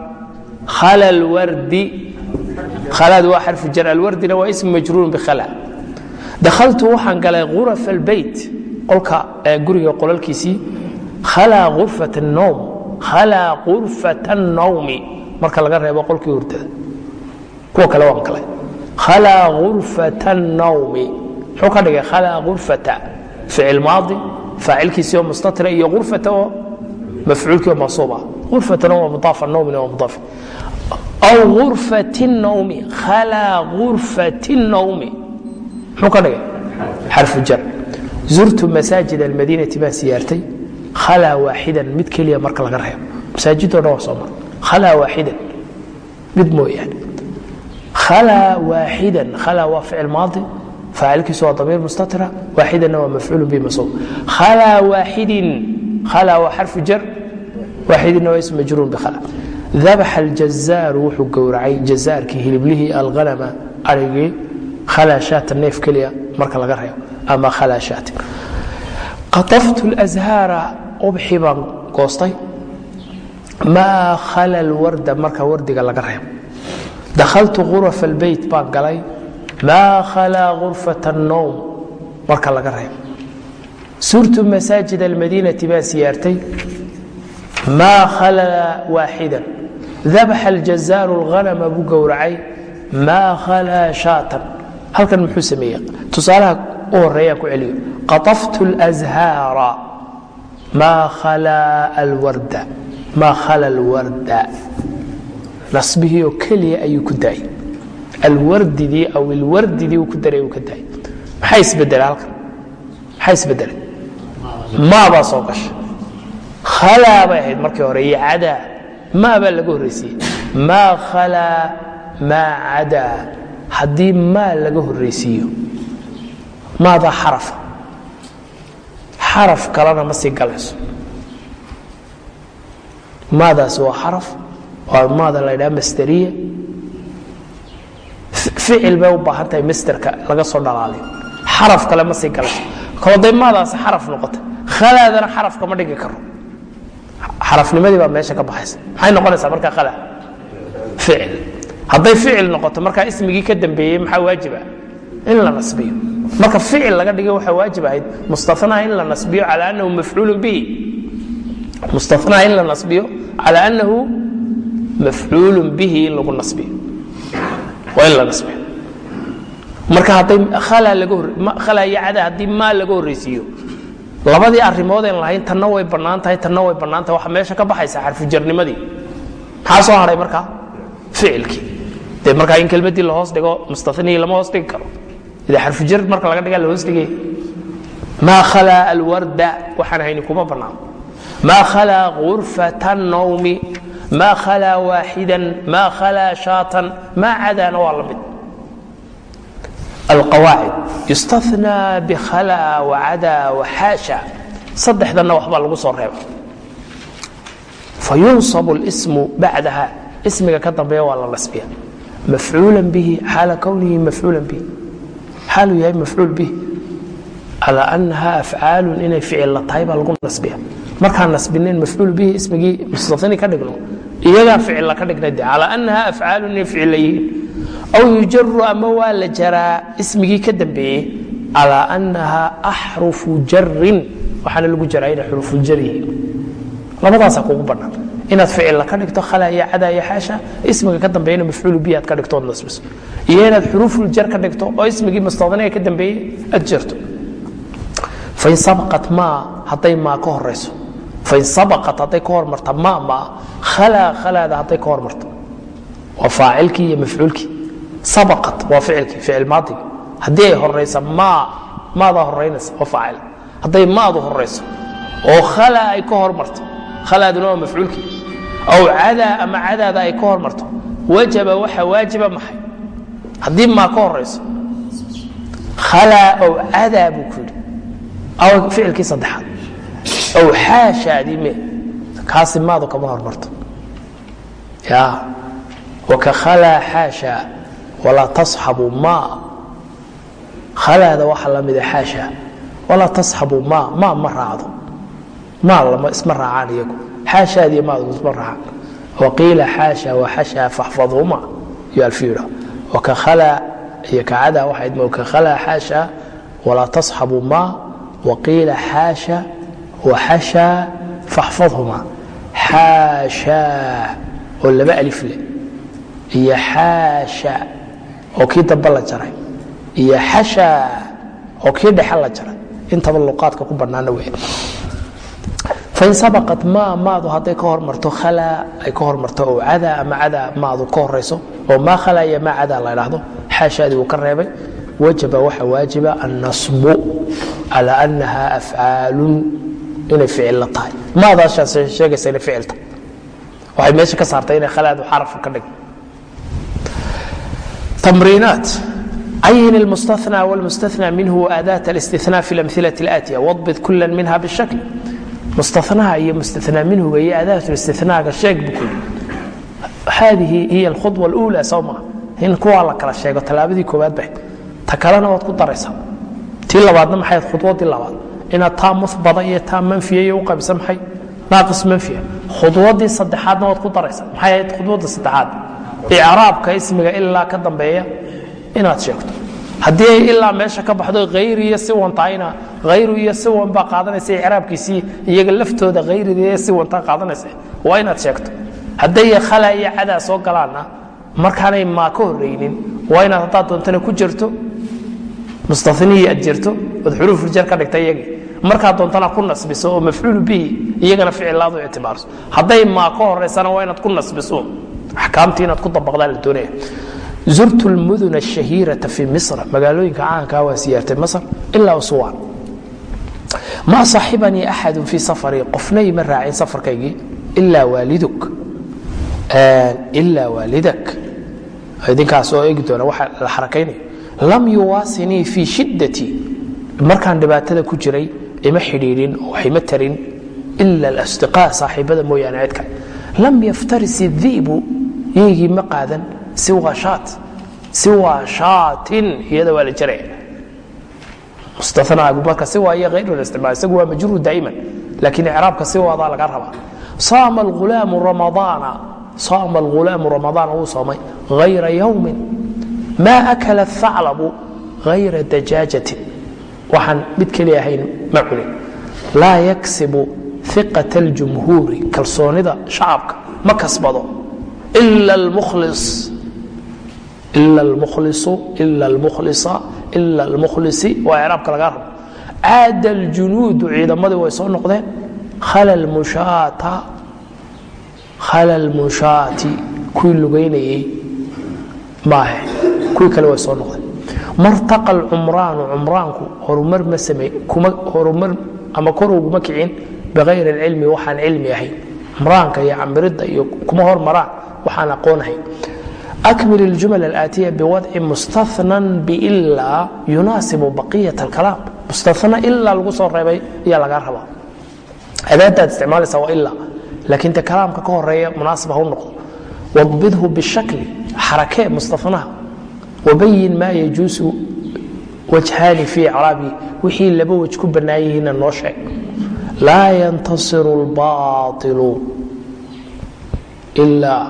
Khala lwardi khalaad waa xarfu jar. Alwardina waa ism majruurun bikhala dakhaltu waxaan galay ghuraf albeyt qolka guriga qolalkiisii khalaa ghurfat الnowm khalaa ghurfat الnowmi marka laga reebo qolkii hurdada kuwa kale waan galay khalaa ghurfat الnowmi muxuu ka dhigay khalaa ghurfata ficil maadi faacilkiisii oo mustatira iyo ghurfata oo mafcuulkii oo mansuub ah ghurfatana waa mudaaf الnowmina waa mudaaf aw urfati nawmi khalaa urfati nawmi muxuu ka dhigay? Xarfu jar. Zurtu masaajid almadiinati baan siyaartay. Khalaa waaxidan mid keliya marka laga reebo. Masaajidoo dhan waa soo mara khalaa waaxidan mid mooyaane. Khalaa waaxidan khalaa waa ficil maadi. Faacilkiisu waa damiir mustatira waaxidanna waa mafcuul bi masuub khalaa waaxidin khalaa waa xarfu jar waaxidinna waa ism majruur bikhala dabaxa aljazaaru wuxuu gowracay jazaarkii hiliblihii alghanama arigii khalaa shaata neef keliya marka laga reebo ama khalaa shaati qaطaftu اlazhaara ubxi baan goostay maa khala alwarda marka wardiga laga reebo dakhaltu ghurafa albeyt baan galay maa khalaa ghurfat الnowm marka laga reebo surtu masaajid almadiinati baan siyaartay maa khalaa waaxida dabaxa aljazaaru اlghanama buu gowracay maa khalaa shaatan halkan muxuu sameeye tusaalaha u horeeya ku celiyo qaطaftu اlأzhaara maa khalaa alwarda maa khala alwarda nasbihii oo keliya ayuu ku daayay alwardidii aw ilwardidii uu ku daray uu ka daayay maxaa isbedelay halkan maxaa isbedelay maabaa soo gashay khalaa bay ahayd markii hore iyo cadaa maa baa laga horraysiiyey maa khalaa maa cadaa haddii maa laga horraysiiyo maadaa xarafa xaraf kalena ma sii galayso. Maadaasi waa xaraf waa maada la ydhaha masderiya ficil bay u baahan tahay masderka laga soo dhalaaliyo xaraf kale ma sii galayso. Kooday maadaasi xaraf noqota khalaadana xaraf kama dhigi karo xarafnimadii baa meesha ka baxaysa. Maxay noqonaysaa markaa khala ficil hadday ficil noqoto markaa ismigii ka dambeeyey maxaa waajiba in la nasbiyo. Marka ficil laga dhigay waxaa waajib ahayd mustanaa in la nasbiyo cala anahu mafcuulu bihi. Mustanaa in la nasbiyo cala anahu mafcuulu bihi in lagu nasbiyo. Waa in la nasbiyo. Marka hadday khala iyo cada haddii maa laga horraysiiyo labadii arrimoodeen lahayn tanna way bannaan tahay tanna way bannaan tahay. Waxa meesha ka baxaysa xarfujarnimadii maxaa soo hadhay markaa? Ficilkii de markaa in kelmadii la hoos dhigo mustani lama hoos dhigi karo. De xarfujar marka laga dhiga lahoos dhigay maa khalaa alwarda waxaan hayni kuma bannaan. Maa khalaa urfata nawmi maa khalaa waaxidan maa khalaa shaatan maa cadaana waa la mid. Alqawaacid yustanaa bikhalaa wacadaa waxaasha saddexdanna waxbaa lagu soo reeba fa yunsabu lsmu bacdaha. Ismiga ka dambeeya waa la nasbiya mafcuula bihi xaala kownihi mafcuula bihi xaaluu yahay mafcuul bihi calaa annaha afcaalun inay ficilla tahay baa lagu nasbiya markaan nasbinayn mafcuul bihi ismigii mustafini ka dhigno iyagaan ficilla ka dhignay de calaa annaha afcaalun inay ficilla yihiin aw yujaru ama waa la jaraa ismigii ka dambeeyey calaa annaha axrufu jarin waxaana lagu jaraa inay xuruufuljar yihiin labadaasaa kugu bannaan inaad ficilla ka dhigto khala iyo cada iyo xaasha ismiga ka dambeeyana mafcuulu aad ka dhigto ood nasbiso iyo inaad xuruufuljar ka dhigto oo ismigii mustadaniga ka dambeeyey aad jarto. Fain sabaqat maa hadday maa ka horayso fain sabaqat hadday ka hormarta maa maa khalaa khalaada hadday ka hormarto. Waa faacilkii iyo mafcuulkii. Sabaqat waa ficilkii ficil maadigi haddii ay horaysa maa maadaa horaynaysa waa faacil. Hadday maadu horayso oo khalaa ay ka hormarto khalaaduna waa mafcuulkii aw cadaa ama cadaada ay ka hormarto wajaba waxa waajiba maxay haddii maa ka horayso khalaa ow cadaa buu ku yidhi aw ficilkii saddexaad ow xaashaadii me kaasi maadu kama hormarto ya waka khalaa xaasha walaa tasxabu maa khalaada waxa la mida xaasha walaa tasxabu maa maa ma raacdo maa isma raacaan iyagu xaashaadiyo maadu isma raacaan waqiila xaasha waxasha faxfadhuma iyo alfiira oo kii dhexe la jaray intaba luqaadka ku bannaana wey fain sabaqat ma maadu hadday ka hormarto khalaa ay ka hormarto oo cadaa ama cadaa maadu ka horayso oo maa khalaa iyo maa cadaa la idhaahdo xaashaadii uu ka reebay wajaba waxa waajiba annasbu calaa annaha afcaalun inay ficilla tahay maadaashaas sheegaysa inay ficilta waxay meesha ka saartay inay khalaadu xaraf ka dhig تمرينات عين المستثنى والمستثنى منه وآداة الاستثناء في الأمثلة الآتية واضبط mustanaha iyo mustanaa minhuga iyo adaatulistinaga sheegbu ku haadihi hiy alkhudwa luula soo maa in kuwaa la kala sheego tallaabadii koowaad ba ta kalena waad ku daraysaa tii labaadna maxayd khudwadii labaad inaad taa mubada iyo taa manfiya iyo u qaybisa maxay naaqis manfiya khudwadii saddexaadna waad ku daraysaa maxay ahayd khudwadda saddexaad icraabka ismiga ilaa ka dambeeya inaad sheegto haddii ay ilaa meesha ka baxdo hayr iyo siwan tahayna hayru iyo siwan baa qaadanaysa icraabkiisii iyaga laftooda hayrida iyo siwantaa qaadanaysa waa inaad sheegto. Hadday khala iyo cadaa soo galaanna markaanay maa ka horraynin waa inaad haddaad doontana ku jirto mustahnihii aad jirto ood xuruufuljar ka dhigta iyagii markaad doontana ku nasbiso oo mafcuulu bihi iyagana ficilaadu ictibaarso hadday maa ka horaysana waa inaad ku nasbiso. Axkaamtii inaad ku dabaqdaa la doonaya zurt mudn اhahiiraa fi misr. Magaalooyinka caankaa ah waa siyaartay masr ilaa usuwan maa صaxibanii axadu fii safarii qofna ima raacin safarkaygii? Ilaa waalidak idinkaasoo egi doona waa la arakaynay lam yuwaasinii fii shidatii markaan dhibaatada ku jiray ima xidhiidhin wax ima tarin ila asdiqaa saaxiibada mooyaane cidka lam yaftaris idiibu yeygii ma qaadan siwa shaat siwa shaatin iyada waa la jaraya mustanaagu marka siwa iyo hayr isticmaal isagu waa majruur daa'iman laakiin icraabka siwaadaa laga rabaa saama alghulaamu ramadaana saama alghulaamu ramadaana wuu soomay hayra yowmin maa akala athaclabu hayra dajaajatin waxaan mid keliya ahayn ma cunin laa yaksibu iqat اljumhuuri kalsoonida shacabka ma kasbado ila اlmukhlis ila almukhlisu ila almukhlisa ila almukhlisi waa icraabka lagaa rabo. caada aljunuudu ciidamadii way soo noqdeen. khala lmushaata khala lmushaati kuwii lugaynayey maahe kuwii kale way soo noqdeen. martaqa alcumraanu cumraanku horumar ma samey kuma horumar ama kor uguma kicin biqayri alcilmi waxaan cilmi ahayn. cumraanka iyo camiridda iyo kuma hormaraan waxaan aqoon akmil اljumal اlaatiya biwadci mustaثnan bila yunaasibu baqiyaة اlkalaam mustaثna ilaa lagu soo reebay ayaa lagaa rabaa adaadaad isticmaalaysa waa ila laakiin te kalaamka ka horeeya munaasib ha u noqdo wاdbidhu bishakli xarakee mustaثnaha wabayin ma yajuusu wajhaani fii craabi wixii laba wej ku bannaan yihiinna noo sheeg laa yantasiru اlbaطilu ilaa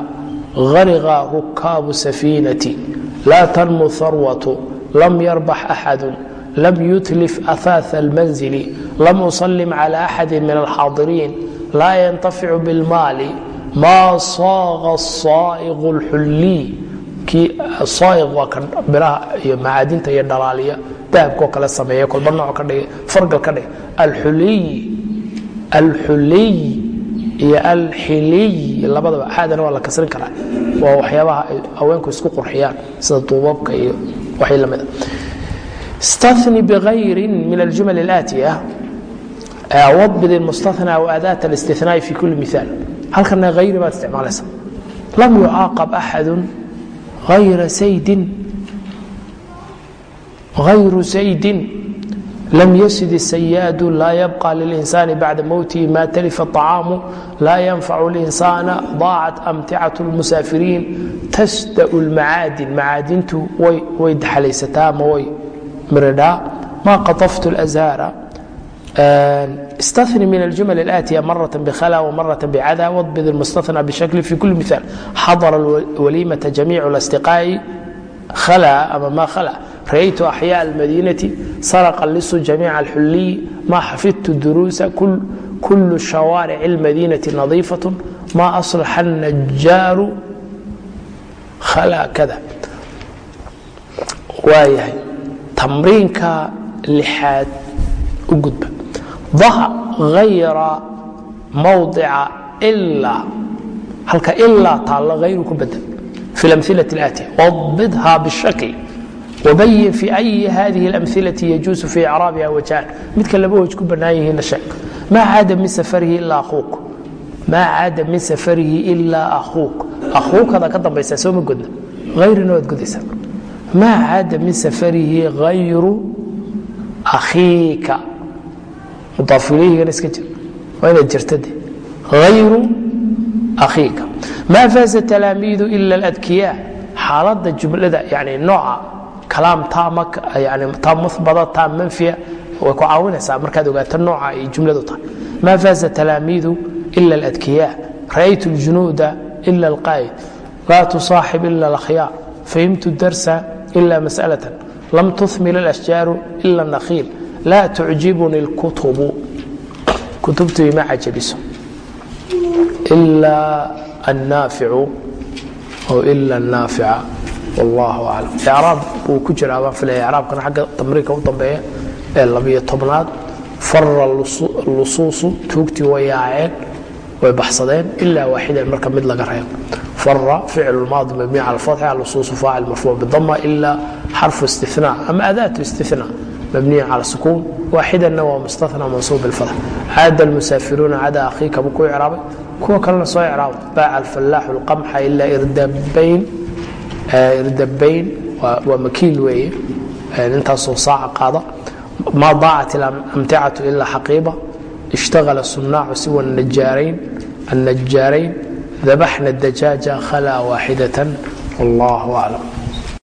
غariqa rukaabu safiinati laa tanmu harwatu lam yarbax axadu lam yutlif aثaaث اlmanzili lam usalim calى axadi min alxaadiriin laa yantaficu biاlmaali maa saaqa الsaa'iq اlxulliy kii saaiq waa ka biraha iyo macaadinta iyo dhalaaliya dahabkoo kale sameeya kolba nooc ka dhigay fargal ka dhigay alxuliy alxuliy iyo alxiliy labadaba xaadana waa la kasrin karaa waa waxyaabaha ay haweenku isku qurxiyaan sida duubabka iyo waxay la mida استثني بغير من الجمل الآتية وضبط المستثنى وأداة الاستثناء في كل مثال هل كان غير ما استعمال لم يعاقب أحد غير سيد غير سيد لم يسد السياد لا يبقى للإنسان بعد موته ما تلف الطعام لا ينفع الإنسان ضاعت أمتعة المسافرين تسدأ المعادن معادنت ويدحليستام وي مردا ما قطفت الأزهار استثني من الجمل الآتية مرة بخلا ومرة بعدا واضبط المستثنى بشكل في كل مثال حضر الوليمة جميع الأصدقاء خلا أما ما خلا رأيت أحياء المدينة سرق اللص جميع الحلي ما حفظت الدروس كل كل شوارع المدينة نظيفة ما أصلح النجار خلا كذا وايهي تمرينك لحاد وقدبه ضع غير mawdica ilaa halka ilaa taalla hayru ku bedel fi اlamhilaة اlaatiya wabidha bالshakl wbayin fi ayi hadihi اlamilai yajuusu fii craabiha wajhan midka laba hoj ku banaan yihiinna sheeg maa caada min safarihi ilaa aquuq maa caada min safarihi ilaa aquuq aquuqada ka dambaysa soo ma godna ayrina waad maa caada min safarihi hayru akhiika mudaaf iska jir waa inaad jirtade ayru akhiika maa faaza talaamiidu ila اladkiya xaaladda jumlada yani nooca kalaam taa muhbada taa manfiya way ku caawinaysaa. Markaad ogaato nooca ay jumladu tahay. Maa faaza talaamiidu ila aladkiyaa. Ra'aytu ljunuuda ila alqaa'id. Laa tusaaxib ila alakhyaar fahimtu darsa ila mas'alatan. Lam tuhmil alashjaaru ila nakhiil laa tucjibuni اlkutubu kutubtu ima cajabiso ila annaaficu o ila annaafica wallahu aclam icraab wuu ku jira baan filaya icraabkana xagga tamriinka u dambeeya ee labiyo tobnaad. Fara lusuusu tuugtii way yaaceen way baxsadeen ilaa waaxidan marka mid laga reeb fara ficlulmaadi mabniya cala alfatxa lusuusu faacil marfuuc bidama ilaa xarfu istina ama adaatu istina mabniya cala sukuun waaxidanna waa mustathna mansuub bilfatx caada almusaafiruuna cada akhiikaba ku icraabay kuwa kalena soo icraabay baaca alfallaaxu lqamxa ilaa irdabayn dambayn waa makiil weeye. Intaasoo saaca qaada. Maa daacat ilamticatu ilaa xaqiiba ishtagala sunnaacu siwa annajaarayn dabaxna dajaaja khalaa waaxidatan wallaahu aclam